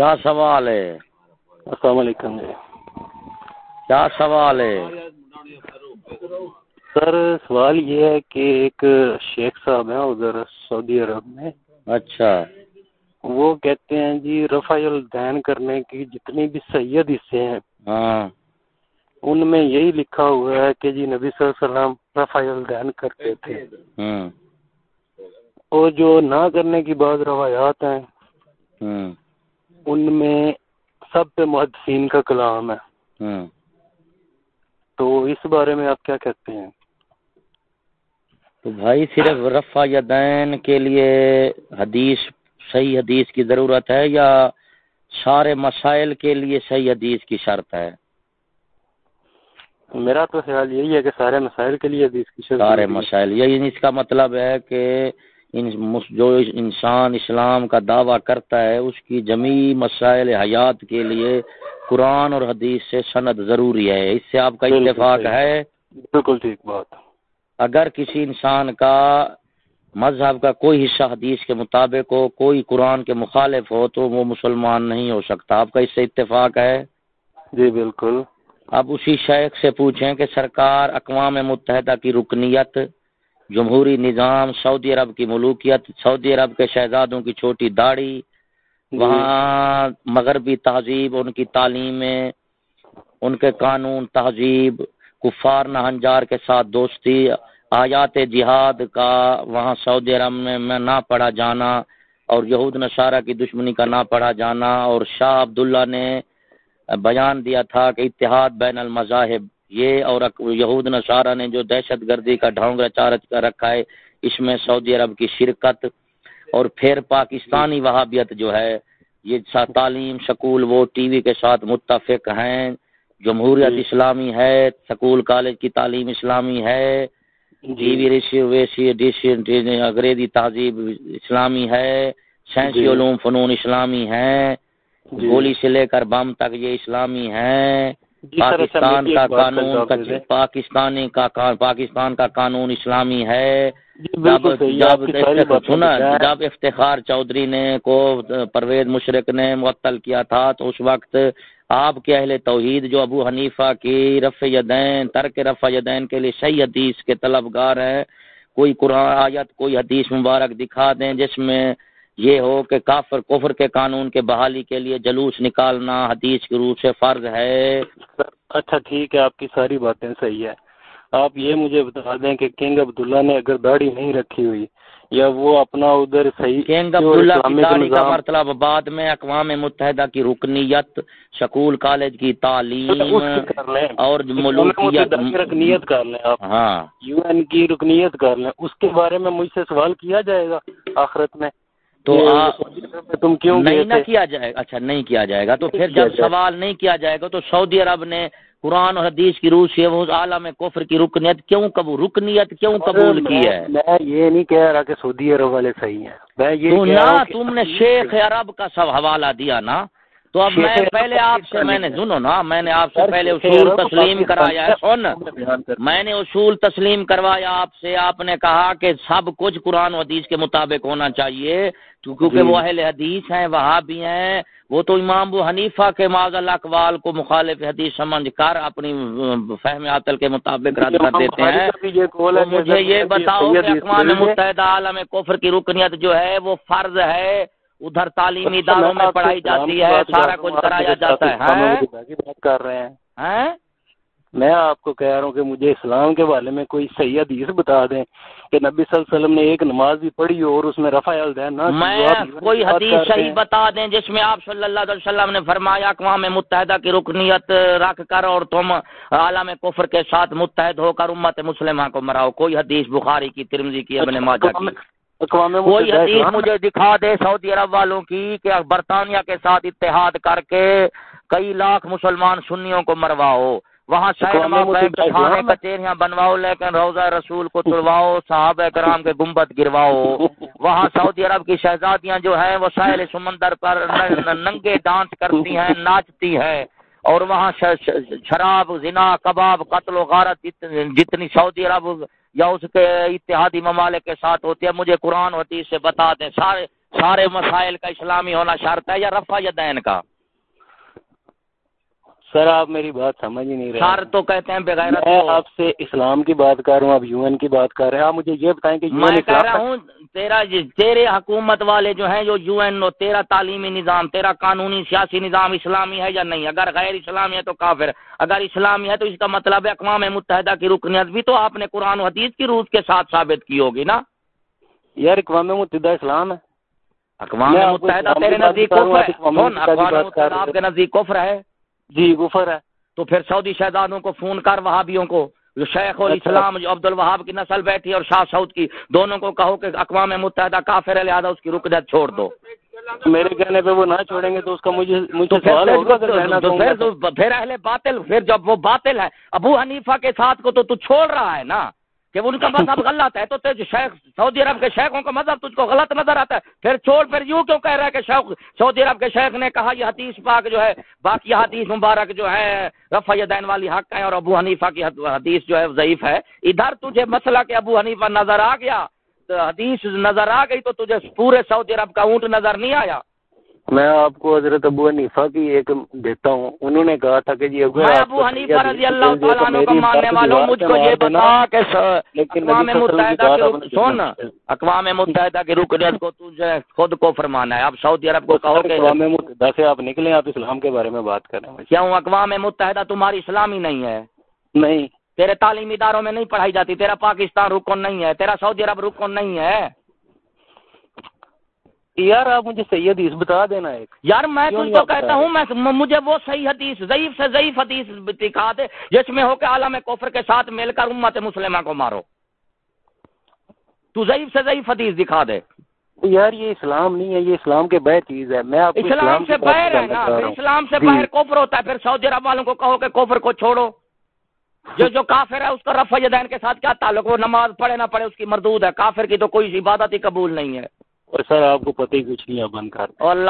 کیا سوال ہے؟ السلام علیکم جی۔ کیا سوال ہے؟ سر سوال یہ ہے کہ ایک شیخ صاحب ہیں ادھر سعودی عرب میں۔ اچھا۔ وہ کہتے ہیں جی رفع الدین کرنے کی جتنی بھی سید حصے ہیں ہاں۔ ان میں یہی لکھا ہوا ہے کہ جی نبی صلی اللہ علیہ وسلم رفع الدین کرتے تھے۔ ہوں اور جو نہ کرنے کی بعض روایات ہیں ہوں ان میں سب پہ محدثین کا کلام ہے۔ تو اس بارے میں آپ کیا کہتے ہیں؟ تو بھائی صرف رفع یدین کے لیے حدیث صحیح حدیث کی ضرورت ہے یا سارے مسائل کے لیے صحیح حدیث کی شرط ہے؟ میرا تو خیال یہی ہے کہ سارے مسائل کے لیے حدیث کی شرط سارے۔ مسائل یہی اس کا مطلب ہے کہ جو انسان اسلام کا دعویٰ کرتا ہے اس کی جمی مسائل حیات کے لیے قرآن اور حدیث سے سند ضروری ہے۔ اس سے آپ کا اتفاق۔ ہے؟ بالکل ٹھیک بات۔ اگر کسی انسان کا مذہب کا کوئی حصہ حدیث کے مطابق ہو کوئی قرآن کے مخالف ہو تو وہ مسلمان نہیں ہو سکتا۔ آپ کا اس سے اتفاق ہے؟ جی بالکل۔ اب اسی شیخ سے پوچھیں کہ سرکار اقوام متحدہ کی رکنیت جمہوری نظام سعودی عرب کی ملوکیت سعودی عرب کے شہزادوں کی چھوٹی داڑھی جی۔ وہاں مغربی تہذیب ان کی تعلیمیں ان کے قانون تہذیب کفار نہنجار کے ساتھ دوستی آیات جہاد کا وہاں سعودی عرب میں میں نہ پڑھا جانا اور یہود نصارہ کی دشمنی کا نہ پڑھا جانا اور شاہ عبداللہ نے بیان دیا تھا کہ اتحاد بین المذاہب یہ اور یہود نصارہ نے جو دہشت گردی کا ڈھونگ رچارچ کر رکھا ہے اس میں سعودی عرب کی شرکت اور پھر پاکستانی وہابیت جو ہے یہ تعلیم سکول وہ ٹی وی کے ساتھ متفق ہیں جمہوریت جی۔ اسلامی ہے سکول کالج کی تعلیم اسلامی ہے ٹی وی ریشی ویشی ڈیشی انگریزی تہذیب اسلامی ہے سائنسی جی۔ علوم فنون اسلامی جی۔ گولی سے لے کر بم تک یہ اسلامی جی اچھا، پاکستان میری کا قانون۔ پاکستانی کا پاکستان کا قانون اسلامی ہے جی سنا۔ جب افتخار چودھری نے کو پرویز مشرق نے معطل کیا تھا تو اس وقت آپ کے اہل توحید جو ابو حنیفہ کی رفع یدین ترک رفع یدین کے لیے صحیح حدیث کے طلبگار ہیں کوئی قرآن آیت کوئی حدیث مبارک دکھا دیں جس میں یہ ہو کہ کافر کفر کے قانون کے بحالی کے لیے جلوس نکالنا حدیث کی روح سے فرض ہے۔ اچھا ٹھیک ہے آپ کی ساری باتیں صحیح ہے آپ یہ مجھے بتا دیں کہ کنگ عبداللہ نے اگر داڑھی نہیں رکھی ہوئی یا وہ اپنا ادھر صحیح کنگ عبداللہ کی داڑھی کا مطلب بعد میں اقوام متحدہ کی رکنیت سکول کالج کی تعلیم کی کر لیں۔ اور رکنیت کر لیں آپ۔ ہاں۔ یو این کی رکنیت کر لیں۔ اس کے بارے میں مجھ سے سوال کیا جائے گا آخرت میں؟ تو تم کیوں نہیں نہ کیا جائے گا اچھا نہیں کیا جائے گا۔ تو پھر جب۔ سوال نہیں کیا جائے گا تو سعودی عرب نے قرآن اور حدیث کی روح سے وہ عالم کفر کی رکنیت کیوں قبول رکنیت کیوں قبول کی ہے؟ میں یہ نہیں کہہ رہا کہ سعودی عرب والے صحیح ہیں۔ میں یہ تم نے شیخ عرب کا سب حوالہ دیا نا۔ تو اب میں پہلے آپ سے میں نے؟ سنو نا میں نے آپ سے پہلے اصول تسلیم کرایا ہے سن۔ میں نے اصول تسلیم کروایا آپ سے۔ آپ نے کہا کہ سب کچھ قرآن و حدیث کے مطابق ہونا چاہیے کیونکہ جی۔ وہ اہل حدیث ہیں وہاں بھی ہیں۔ وہ تو امام ابو حنیفہ کے معذ اللہ اقوال کو مخالف حدیث سمجھ کر اپنی فہم عطل کے مطابق رد کر دیتے ہیں۔ مجھے یہ بتاؤ کہ اقوام متحدہ عالم کفر کی رکنیت جو ہے وہ فرض ہے۔ ادھر تعلیمی اچھا، اداروں میں پڑھائی جاتی ہے سارا کچھ کرایا جاتا ہے کر رہے ہیں میں آپ کو کہہ رہا ہوں کہ مجھے اسلام کے بارے میں کوئی صحیح حدیث بتا دیں کہ نبی صلی اللہ علیہ وسلم نے ایک نماز بھی پڑھی ہو اور اس میں رفع الدین نہ۔ میں کوئی حدیث صحیح۔ بتا دیں جس میں آپ صلی اللہ علیہ وسلم نے فرمایا اقوام متحدہ کی رکنیت رکھ کر اور تم عالم کفر کے ساتھ متحد ہو کر امت مسلمہ کو مراؤ کوئی حدیث بخاری کی ترمزی کی ابن ماجہ کی کوئی حدیث مجھے دکھا دے سعودی عرب والوں کی کہ برطانیہ کے ساتھ اتحاد کر کے کئی لاکھ مسلمان سنیوں کو مرواؤ وہاں کھانے۔ کچہریاں بنواؤ لیکن روزہ رسول کو تڑواؤ صحابہ کرام کے گنبد گرواؤ وہاں سعودی عرب کی شہزادیاں جو ہیں وہ ساحل سمندر پر ننگے ڈانس کرتی ہیں ناچتی ہیں اور وہاں شراب، زنا، کباب، قتل و غارت جتنی سعودی عرب یا اس کے اتحادی ممالک کے ساتھ ہوتی ہے، مجھے قرآن و حدیث سے بتا دیں، سارے سارے مسائل کا اسلامی ہونا شرط ہے یا رفع یا دین کا؟ سر آپ میری بات سمجھ ہی نہیں رہے۔ سر تو کہتے ہیں بغیر میں آپ سے اسلام کی بات کر رہا ہوں آپ یو این کی بات کر رہے ہیں۔ آپ مجھے یہ بتائیں کہ میں کہہ رہا ہوں تیرا تیرے حکومت والے جو ہیں جو یو این تیرا تعلیمی نظام تیرا قانونی سیاسی نظام اسلامی ہے یا نہیں؟ اگر غیر اسلامی ہے تو کافر اگر اسلامی ہے تو اس کا مطلب ہے اقوام متحدہ کی رکنیت بھی تو آپ نے قرآن و حدیث کی روح کے ساتھ ثابت کی ہوگی نا۔ یار اقوام متحدہ اسلام ہے۔ اقوام متحدہ تیرے نزدیک آپ کے نزدیک کفر ہے۔ جی گفر ہے۔ تو پھر سعودی شہزادوں کو فون کر وہابیوں کو جو شیخ الاسلام جو عبد الوہاب کی نسل بیٹھی اور شاہ سعود کی دونوں کو کہو کہ اقوام متحدہ کافر ہے لہٰذا اس کی رکنیت چھوڑ دو۔ میرے کہنے پہ وہ نہ چھوڑیں گے تو اس کا مجھے مجھے پھر اہل باطل پھر جب وہ باطل ہے ابو حنیفہ کے ساتھ کو تو تو چھوڑ رہا ہے نا۔ کہ ان کا مذہب غلط ہے تو شیخ سعودی عرب کے شیخوں کا مذہب تجھ کو غلط نظر آتا ہے۔ پھر چھوڑ پھر یوں کیوں کہہ رہا ہے کہ شیخ سعودی عرب کے شیخ نے کہا یہ حدیث پاک جو ہے باقی حدیث مبارک جو ہے رفع دین والی حق ہے اور ابو حنیفہ کی حدیث جو ہے ضعیف ہے۔ ادھر تجھے مسئلہ کہ ابو حنیفہ نظر آ گیا تو حدیث نظر آ گئی تو تجھے پورے سعودی عرب کا اونٹ نظر نہیں آیا۔ میں آپ کو حضرت ابو حنیفہ کی ایک دیتا ہوں۔ انہوں نے کہا تھا کہ جی ابو حنیفہ رضی اللہ تعالیٰ عنہ کا ماننے والوں مجھ کو یہ بتا کہ اقوام متحدہ کی سن اقوام متحدہ کی رکنیت کو تجھے خود کو فرمانا ہے۔ اب سعودی عرب کو کہو کہ اقوام متحدہ سے آپ نکلیں آپ اسلام کے بارے میں بات کریں۔ کیوں؟ اقوام متحدہ تمہاری اسلامی نہیں ہے۔ نہیں۔ تیرے تعلیمی اداروں میں نہیں پڑھائی جاتی تیرا پاکستان رکن نہیں ہے تیرا سعودی عرب رکن نہیں ہے۔ یار آپ مجھے صحیح حدیث بتا دینا ایک۔ یار میں تجھ کو کہتا ہوں میں مجھے وہ صحیح حدیث ضعیف سے ضعیف حدیث دکھا دے جس میں ہو کہ عالم کفر کے ساتھ مل کر امت مسلمہ کو مارو۔ تو ضعیف سے ضعیف حدیث دکھا دے۔ یار یہ اسلام نہیں ہے یہ اسلام کے بہ چیز ہے۔ میں اسلام سے باہر ہے نا اسلام سے باہر کوفر ہوتا ہے پھر سعودی عرب والوں کو کہو کہ کوفر کو چھوڑو۔ جو جو کافر ہے اس کا رفع دین کے ساتھ کیا تعلق؟ وہ نماز پڑھے نہ پڑھے اس کی مردود ہے۔ کافر کی تو کوئی عبادت ہی قبول نہیں ہے۔ اور سر آپ کو پتہ ہی کچھ نہیں ہے بند کر۔ اللہ